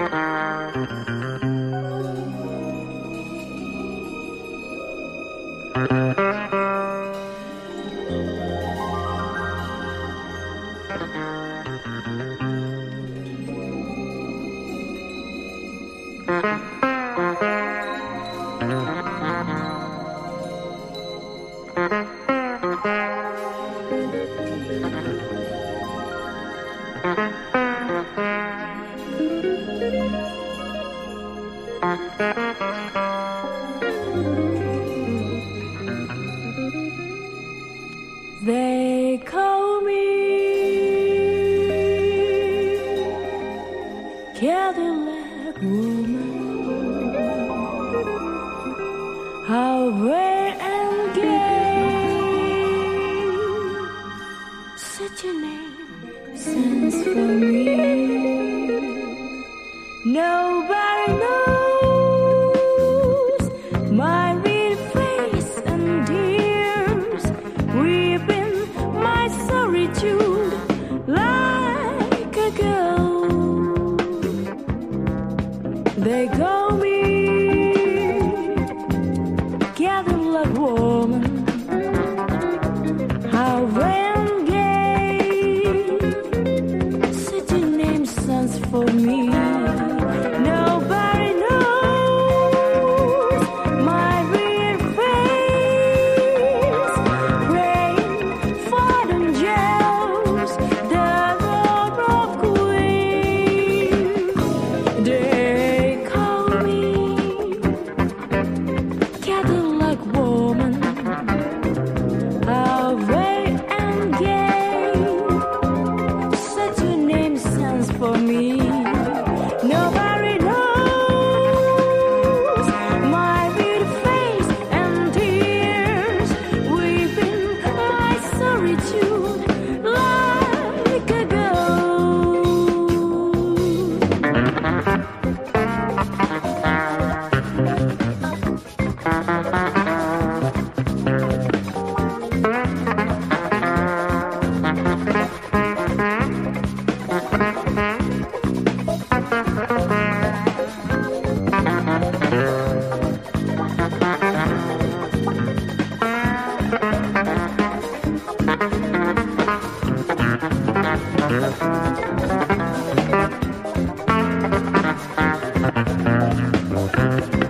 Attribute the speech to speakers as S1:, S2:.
S1: Mm-hmm. They call me Cadillac woman. How rare and gay such a name sends for me. Nobody knows. like a girl. They call me Gather like woman. for me. life.